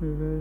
Maybe.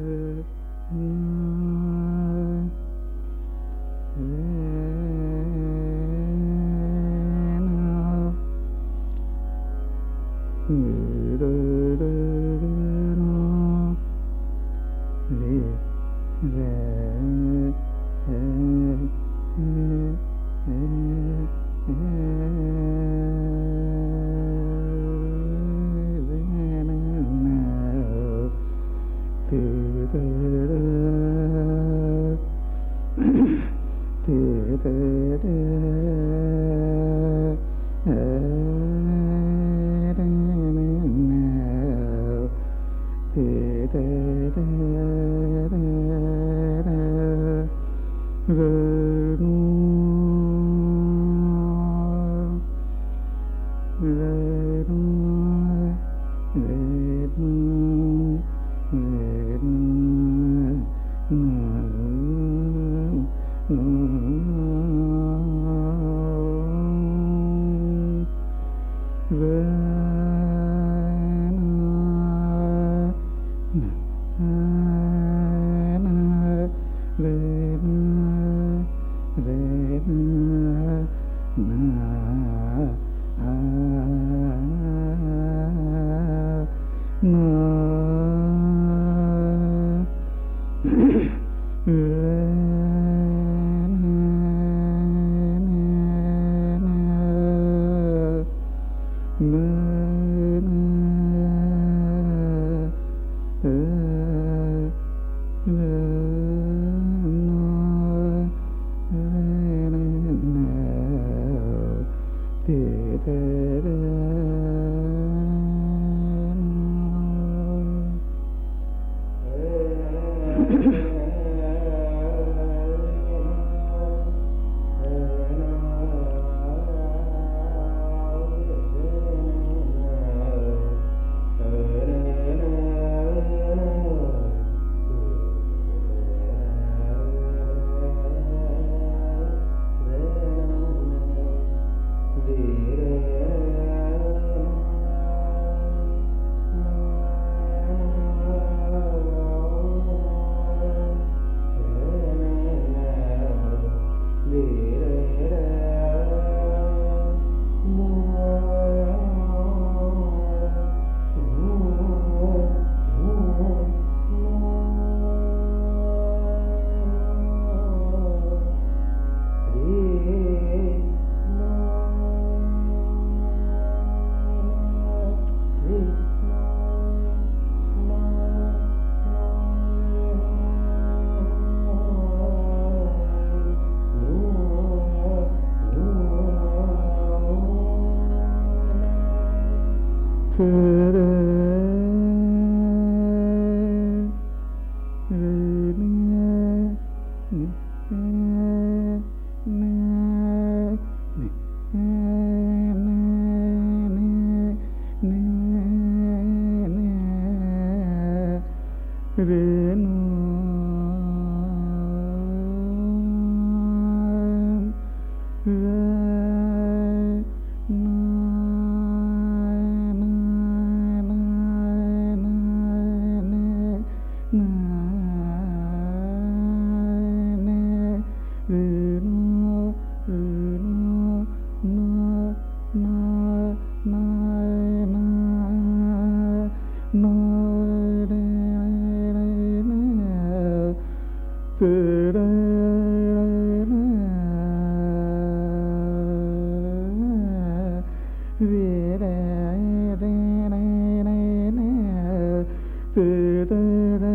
de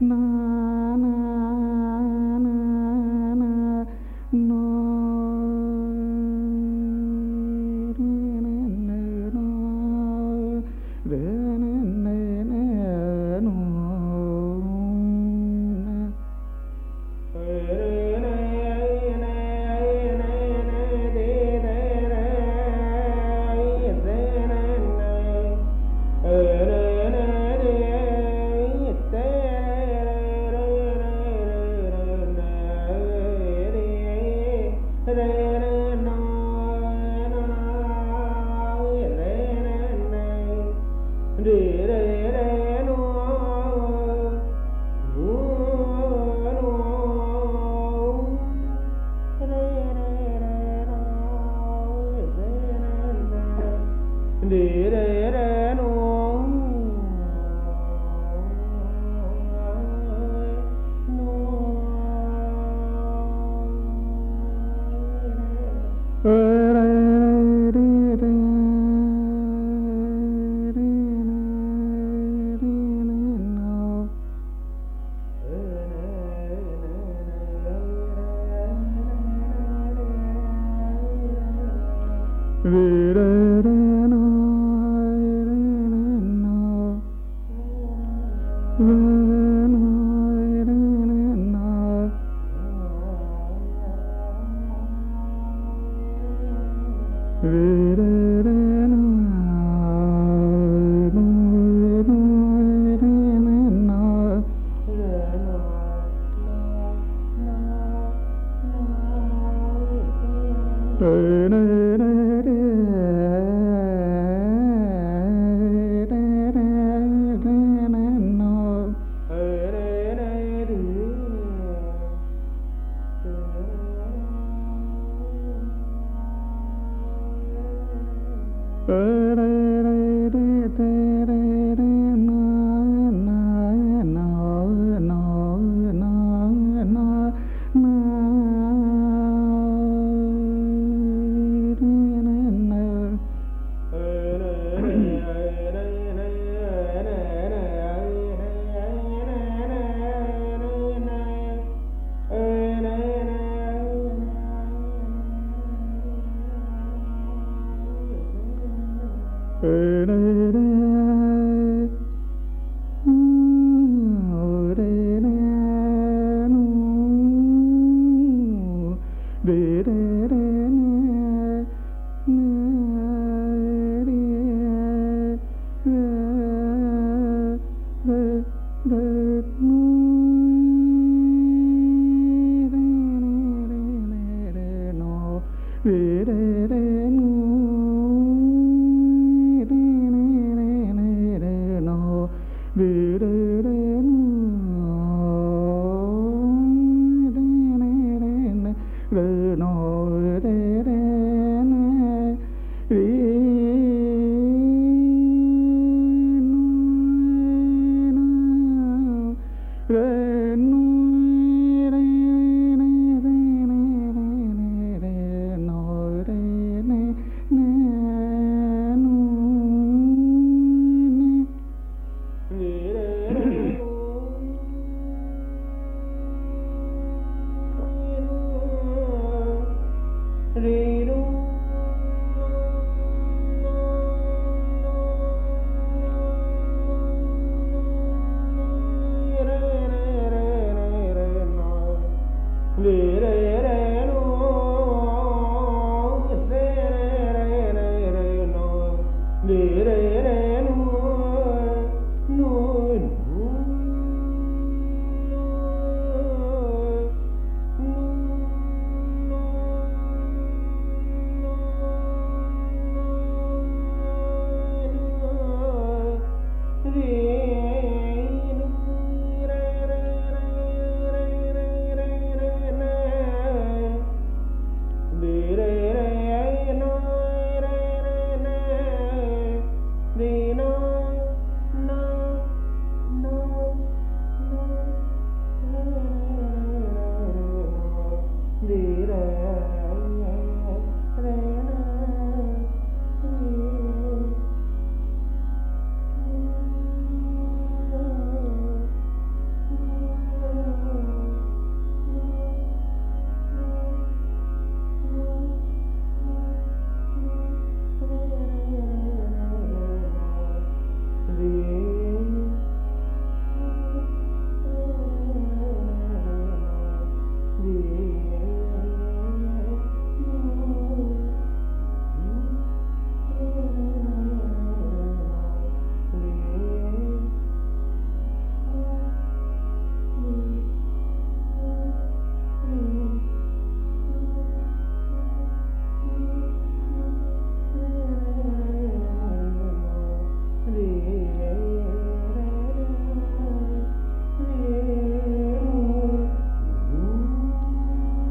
partner. Mm-hmm.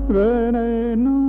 Uh,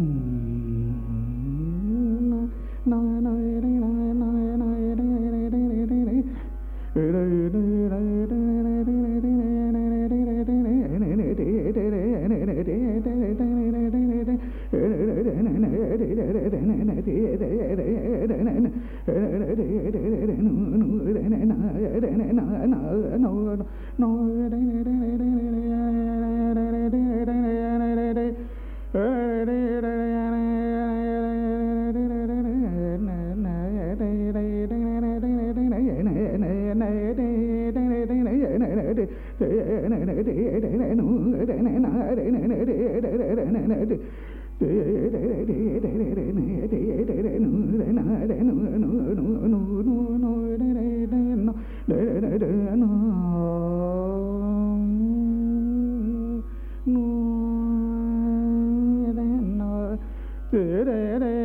để để để.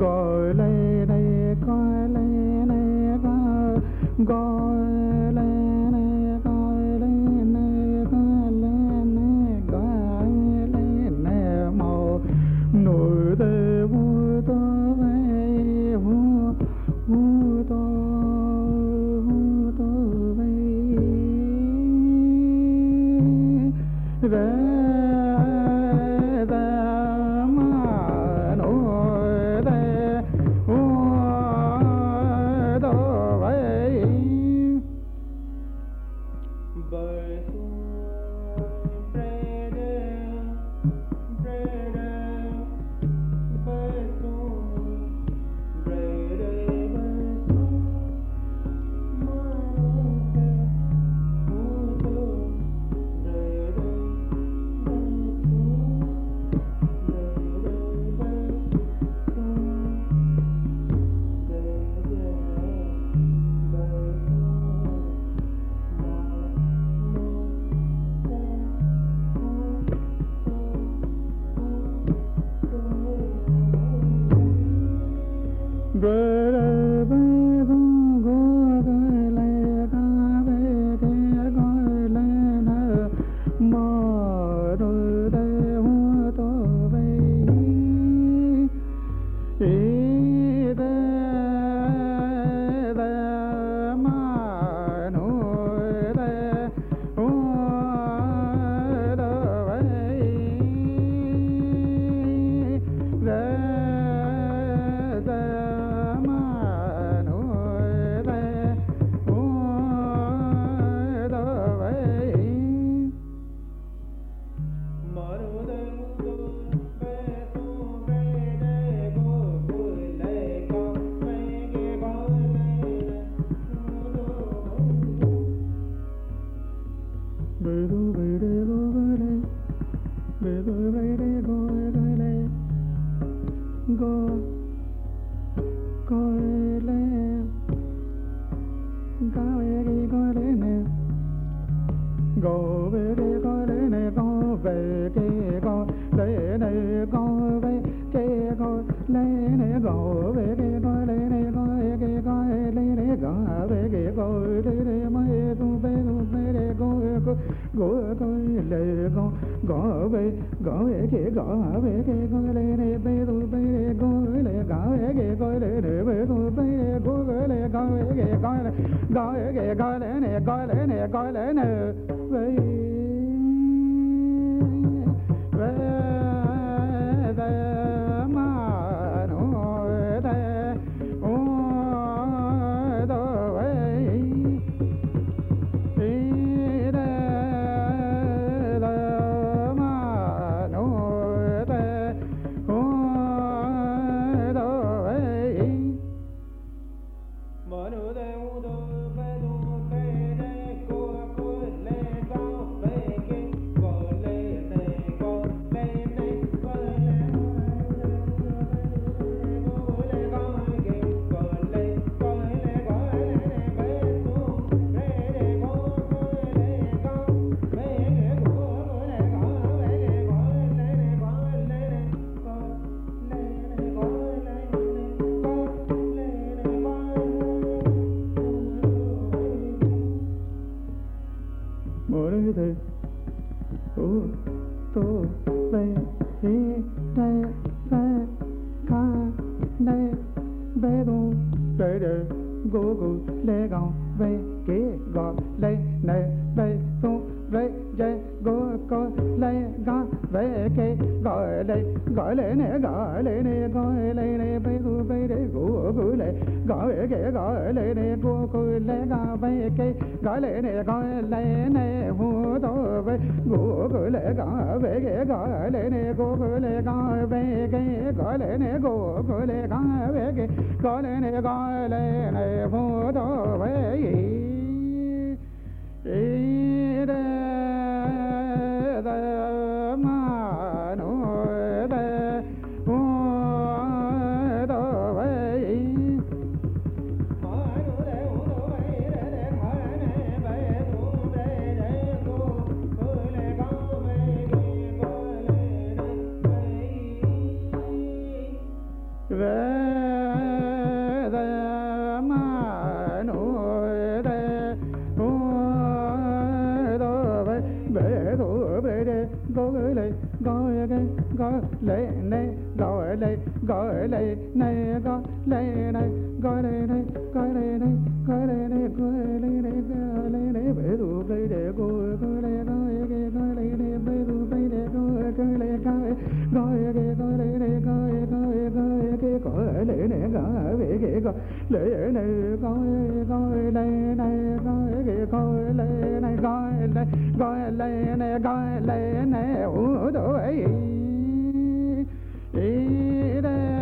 Go, lên đây go, lên đây go, go, lên le ga ve ke go le ne go le ne hu to ve go go le ga ve ke go le ne go go le ga ve ke le ne go le go le ne go le ne go le ne go le ne go le ne go le ne go le ne ve tu ve de go go le go ge go le ne ve tu ve de go go le go go ge go le ne go go go ge go le ne go ve ge go le ne go go le ne go ge go le ne go le go le ne go le ne u do ei i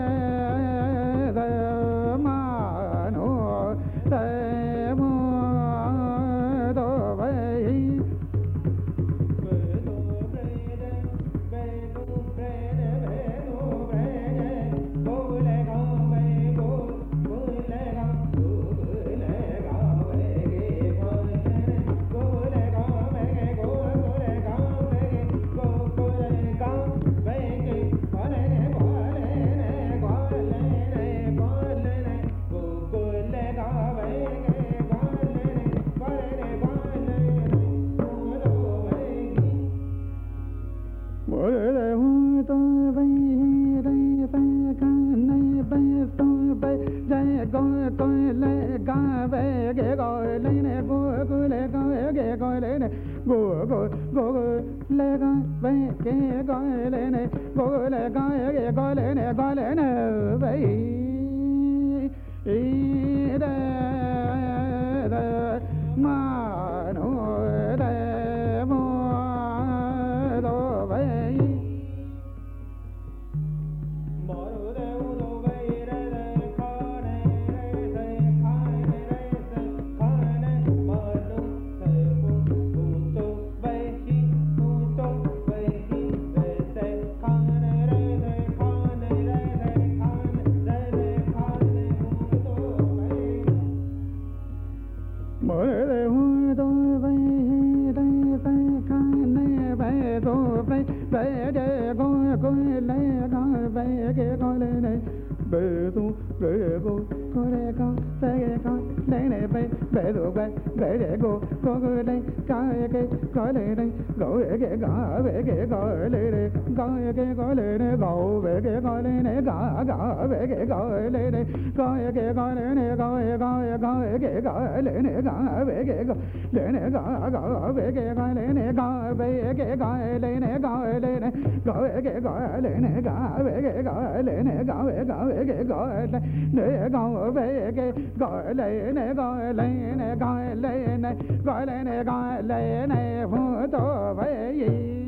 kia coi lấy này vây bê tu vây vây để cô coi coi đây coi kia coi lấy đây gọi kia gọi vây kia coi lấy đây coi kia coi lấy này gọi vây kia coi lấy này gọi gọi vây kia coi lấy đây coi kia coi lấy này coi coi coi kia coi lấy này gọi vây kia coi lấy này gọi gọi vây kia coi lấy này coi vây kia coi lấy này coi lấy này gọi kia coi lấy này gọi vây kia coi lấy này gọi vây gọi vây kia coi lấy này coi vây kia coi lấy coi lấy này coi lấy này coi lấy này coi lấy này phu tổ vây gì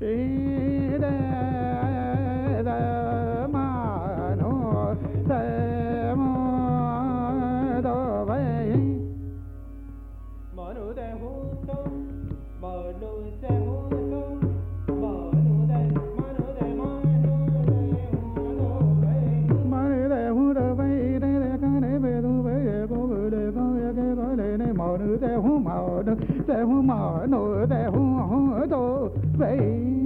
ý đê đê ma no đê mother, the woman, or the woman, or the way.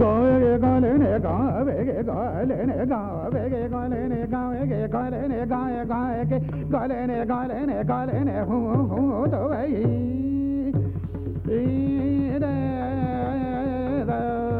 Gale ne gale ne gale ne gale ne gale ne gale ne gale ne gale ne gale ne ne gale ne gale ne gale ne gale ne gale ne gale ne gale ne gale ne gale ne gale ne ne gale ne gale ne gale ne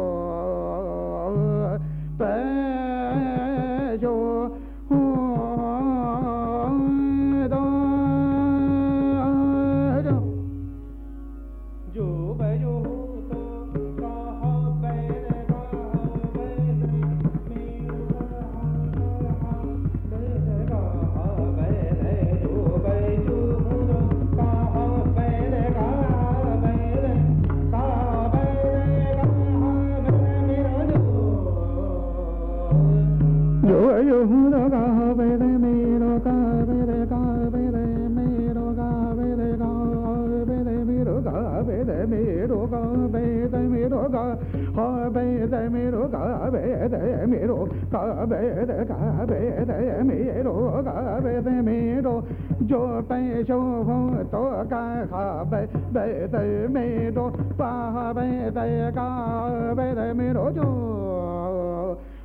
没多，八百在高，百在没多久。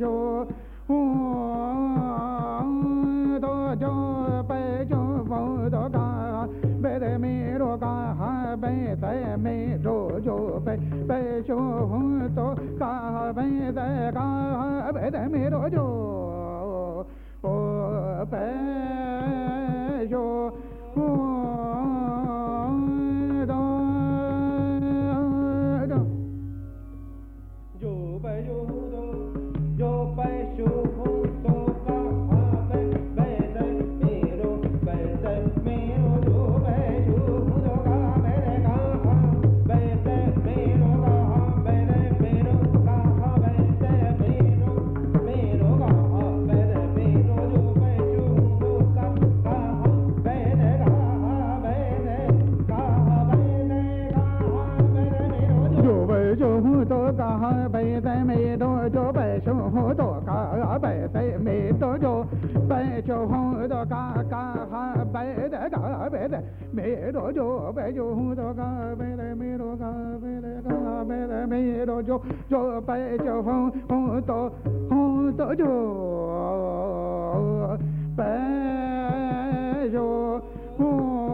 جو هون ٿو پيچو هوندو بير ميرو ڪه تو جو پيچو هون تو ڪهتا بيد ميرو جو जो पइजो हूं रो गा मेरे मेरो गांगरे मेरो जो हूं तो हूं तोजो पहिरो हूं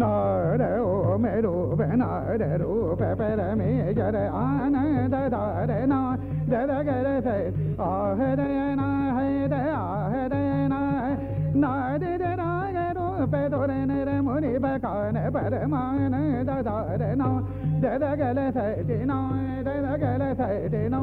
ನಾಡ ಓಮೆ ರೂಪ ನಾಡ ರೂಪ ಪರಮೇ ಜರ ಆನಂದ ದಾರ ನಾ ದರ ಗರ ಸೈ ಆಹರಯ ನಾ ಹೈದ ಆಹರಯ ನಾ ನಾಡಿದ ರಾಗ ರೂಪ ದೊರೆ ನರ ಮುನಿ ಬಕಾನ ಪರಮಾನ ದಾರ ನಾ ದರ ಗಲ ಸೈಟಿ ನಾ ದರ ಗಲ ಸೈಟಿ ನಾ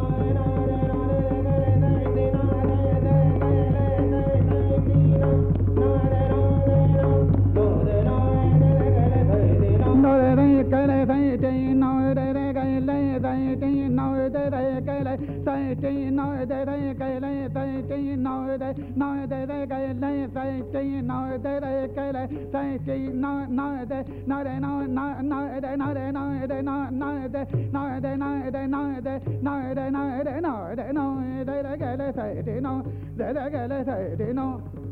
de na ge do pe do re ne re mo ni ba ka ne ba re ma ne da da re no de de ge le thai ti no ti no na re do pe pe re mi ja re a na da da re no de de ge le thai ti no no ti no ti no de de ke le de de ti no no de no de ge le thai ti no tay tri nói đây đây cây lấy tay tri nói đây nói đây đây cây lấy tay tri nói đây